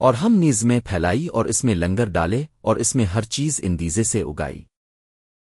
اور ہم نیز میں پھیلائی اور اس میں لنگر ڈالے اور اس میں ہر چیز اندیزے سے اگائی۔